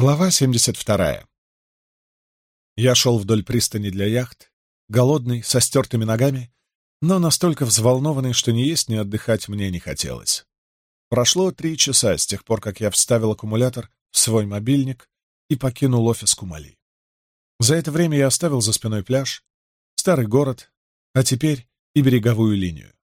Глава 72. Я шел вдоль пристани для яхт, голодный, со стертыми ногами, но настолько взволнованный, что ни есть, ни отдыхать мне не хотелось. Прошло три часа с тех пор, как я вставил аккумулятор в свой мобильник и покинул офис Кумали. За это время я оставил за спиной пляж, старый город, а теперь и береговую линию.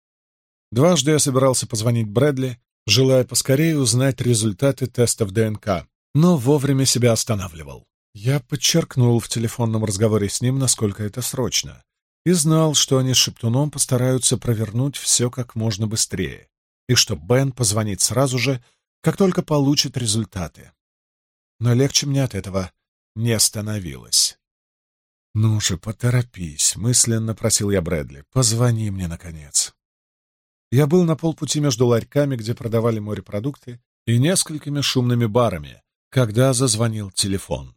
Дважды я собирался позвонить Брэдли, желая поскорее узнать результаты тестов ДНК, но вовремя себя останавливал. Я подчеркнул в телефонном разговоре с ним, насколько это срочно, и знал, что они с Шептуном постараются провернуть все как можно быстрее, и что Бен позвонит сразу же, как только получит результаты. Но легче мне от этого не остановилось. «Ну же, поторопись», — мысленно просил я Брэдли, — «позвони мне, наконец». Я был на полпути между ларьками, где продавали морепродукты, и несколькими шумными барами, когда зазвонил телефон.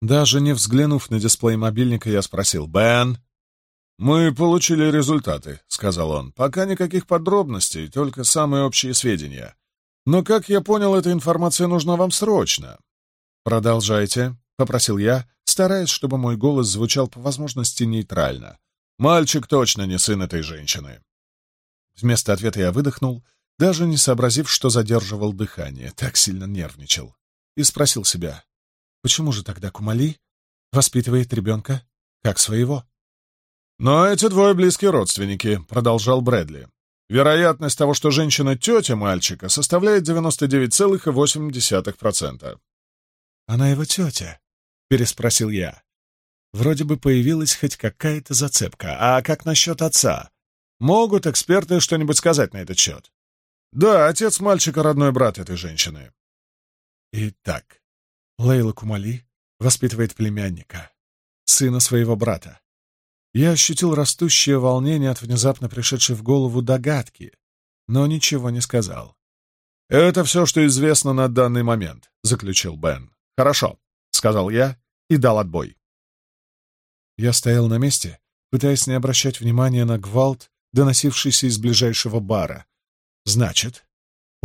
Даже не взглянув на дисплей мобильника, я спросил «Бен?» «Мы получили результаты», — сказал он. «Пока никаких подробностей, только самые общие сведения. Но, как я понял, эта информация нужна вам срочно». «Продолжайте», — попросил я, стараясь, чтобы мой голос звучал по возможности нейтрально. «Мальчик точно не сын этой женщины». Вместо ответа я выдохнул, даже не сообразив, что задерживал дыхание, так сильно нервничал и спросил себя, почему же тогда Кумали воспитывает ребенка как своего? «Но эти двое близкие родственники», — продолжал Брэдли. «Вероятность того, что женщина тетя мальчика, составляет 99,8%. «Она его тетя?» — переспросил я. Вроде бы появилась хоть какая-то зацепка. А как насчет отца? Могут эксперты что-нибудь сказать на этот счет? Да, отец мальчика — родной брат этой женщины. Итак, Лейла Кумали воспитывает племянника, сына своего брата. Я ощутил растущее волнение от внезапно пришедшей в голову догадки, но ничего не сказал. «Это все, что известно на данный момент», — заключил Бен. «Хорошо», — сказал я и дал отбой. Я стоял на месте, пытаясь не обращать внимания на гвалт, доносившийся из ближайшего бара. «Значит,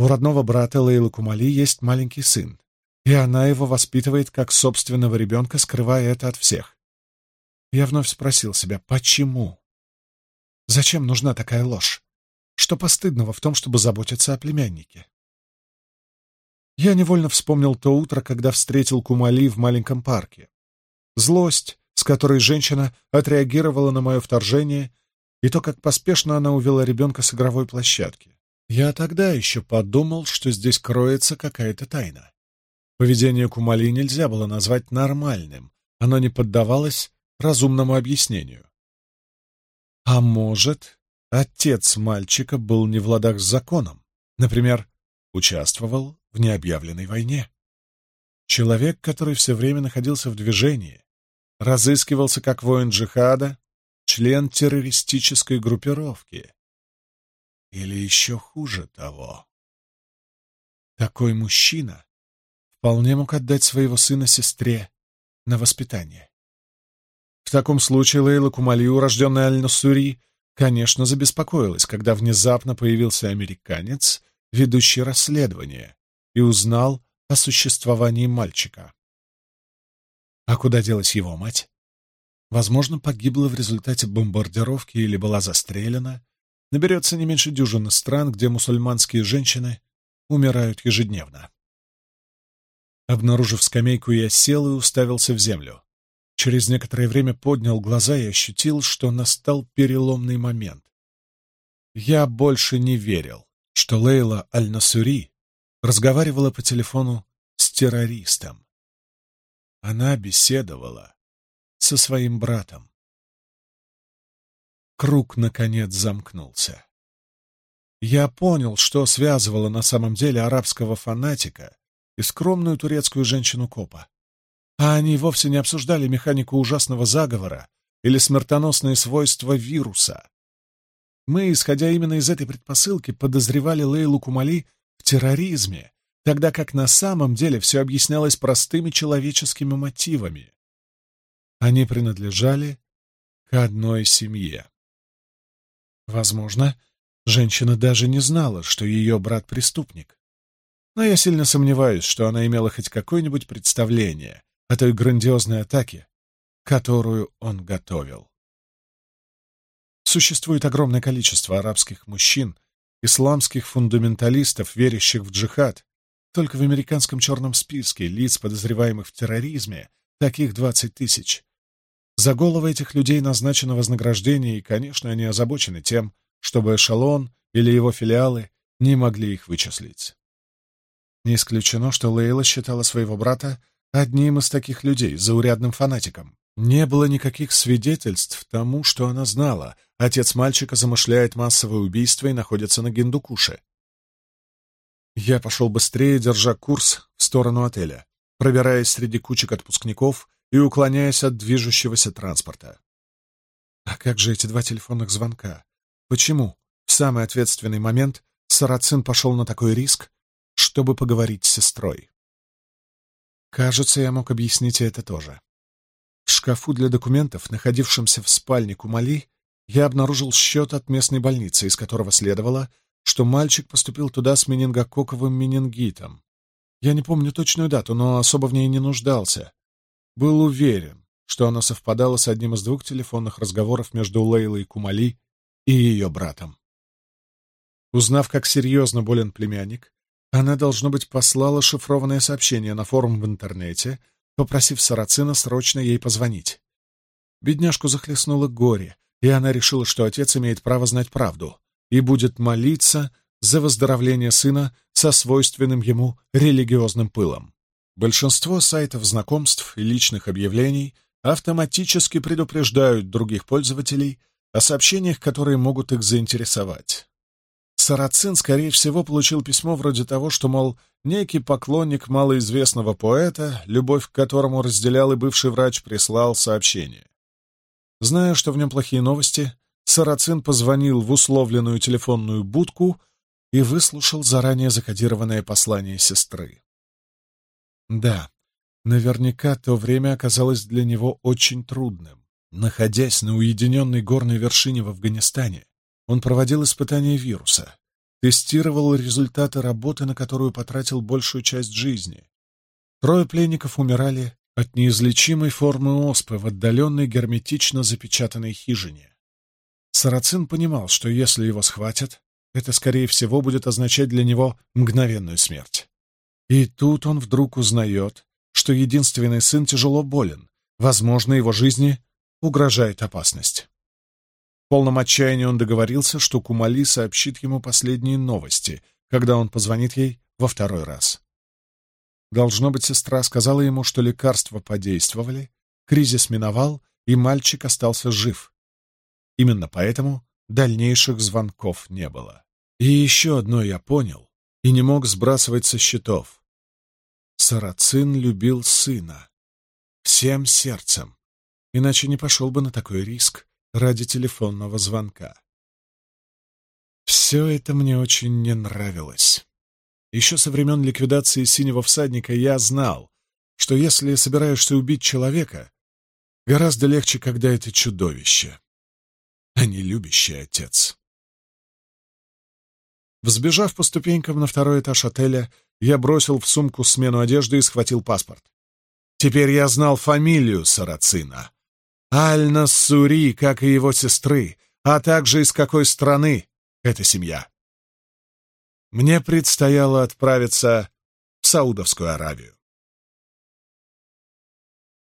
у родного брата Лейлы Кумали есть маленький сын, и она его воспитывает как собственного ребенка, скрывая это от всех. Я вновь спросил себя, почему? Зачем нужна такая ложь? Что постыдного в том, чтобы заботиться о племяннике? Я невольно вспомнил то утро, когда встретил Кумали в маленьком парке. Злость, с которой женщина отреагировала на мое вторжение, и то, как поспешно она увела ребенка с игровой площадки. Я тогда еще подумал, что здесь кроется какая-то тайна. Поведение Кумали нельзя было назвать нормальным, оно не поддавалось разумному объяснению. А может, отец мальчика был не в ладах с законом, например, участвовал в необъявленной войне. Человек, который все время находился в движении, разыскивался как воин джихада, член террористической группировки, или еще хуже того. Такой мужчина вполне мог отдать своего сына сестре на воспитание. В таком случае Лейла Кумали, урожденная Аль-Насури, конечно, забеспокоилась, когда внезапно появился американец, ведущий расследование, и узнал о существовании мальчика. А куда делась его мать? Возможно, погибла в результате бомбардировки или была застрелена, Наберется не меньше дюжины стран, где мусульманские женщины умирают ежедневно. Обнаружив скамейку, я сел и уставился в землю. Через некоторое время поднял глаза и ощутил, что настал переломный момент. Я больше не верил, что Лейла Аль-Насури разговаривала по телефону с террористом. Она беседовала со своим братом круг, наконец, замкнулся. Я понял, что связывало на самом деле арабского фанатика и скромную турецкую женщину-копа. А они вовсе не обсуждали механику ужасного заговора или смертоносные свойства вируса. Мы, исходя именно из этой предпосылки, подозревали Лейлу Кумали в терроризме, тогда как на самом деле все объяснялось простыми человеческими мотивами. Они принадлежали к одной семье. Возможно, женщина даже не знала, что ее брат преступник. Но я сильно сомневаюсь, что она имела хоть какое-нибудь представление о той грандиозной атаке, которую он готовил. Существует огромное количество арабских мужчин, исламских фундаменталистов, верящих в джихад. Только в американском черном списке лиц, подозреваемых в терроризме, таких 20 тысяч. За головы этих людей назначено вознаграждение, и, конечно, они озабочены тем, чтобы эшелон или его филиалы не могли их вычислить. Не исключено, что Лейла считала своего брата одним из таких людей, заурядным фанатиком. Не было никаких свидетельств тому, что она знала. Отец мальчика замышляет массовое убийство и находится на Гиндукуше. Я пошел быстрее, держа курс в сторону отеля. Пробираясь среди кучек отпускников, и уклоняясь от движущегося транспорта. А как же эти два телефонных звонка? Почему в самый ответственный момент Сарацин пошел на такой риск, чтобы поговорить с сестрой? Кажется, я мог объяснить это тоже. В шкафу для документов, находившемся в спальне Кумали, я обнаружил счет от местной больницы, из которого следовало, что мальчик поступил туда с менингококковым менингитом. Я не помню точную дату, но особо в ней не нуждался, был уверен, что она совпадала с одним из двух телефонных разговоров между Лейлой Кумали и ее братом. Узнав, как серьезно болен племянник, она, должно быть, послала шифрованное сообщение на форум в интернете, попросив Сарацина срочно ей позвонить. Бедняжку захлестнуло горе, и она решила, что отец имеет право знать правду и будет молиться за выздоровление сына со свойственным ему религиозным пылом. Большинство сайтов знакомств и личных объявлений автоматически предупреждают других пользователей о сообщениях, которые могут их заинтересовать. Сарацин, скорее всего, получил письмо вроде того, что, мол, некий поклонник малоизвестного поэта, любовь к которому разделял и бывший врач, прислал сообщение. Зная, что в нем плохие новости, Сарацин позвонил в условленную телефонную будку и выслушал заранее закодированное послание сестры. Да, наверняка то время оказалось для него очень трудным. Находясь на уединенной горной вершине в Афганистане, он проводил испытания вируса, тестировал результаты работы, на которую потратил большую часть жизни. Трое пленников умирали от неизлечимой формы оспы в отдаленной герметично запечатанной хижине. Сарацин понимал, что если его схватят, это, скорее всего, будет означать для него мгновенную смерть. И тут он вдруг узнает, что единственный сын тяжело болен, возможно, его жизни угрожает опасность. В полном отчаянии он договорился, что Кумали сообщит ему последние новости, когда он позвонит ей во второй раз. Должно быть, сестра сказала ему, что лекарства подействовали, кризис миновал, и мальчик остался жив. Именно поэтому дальнейших звонков не было. И еще одно я понял и не мог сбрасывать со счетов. Сарацин любил сына. Всем сердцем. Иначе не пошел бы на такой риск ради телефонного звонка. Все это мне очень не нравилось. Еще со времен ликвидации «Синего всадника» я знал, что если собираешься убить человека, гораздо легче, когда это чудовище, а не любящий отец. Взбежав по ступенькам на второй этаж отеля, я бросил в сумку смену одежды и схватил паспорт. Теперь я знал фамилию Сарацина. Альна Сури, как и его сестры, а также из какой страны эта семья. Мне предстояло отправиться в Саудовскую Аравию.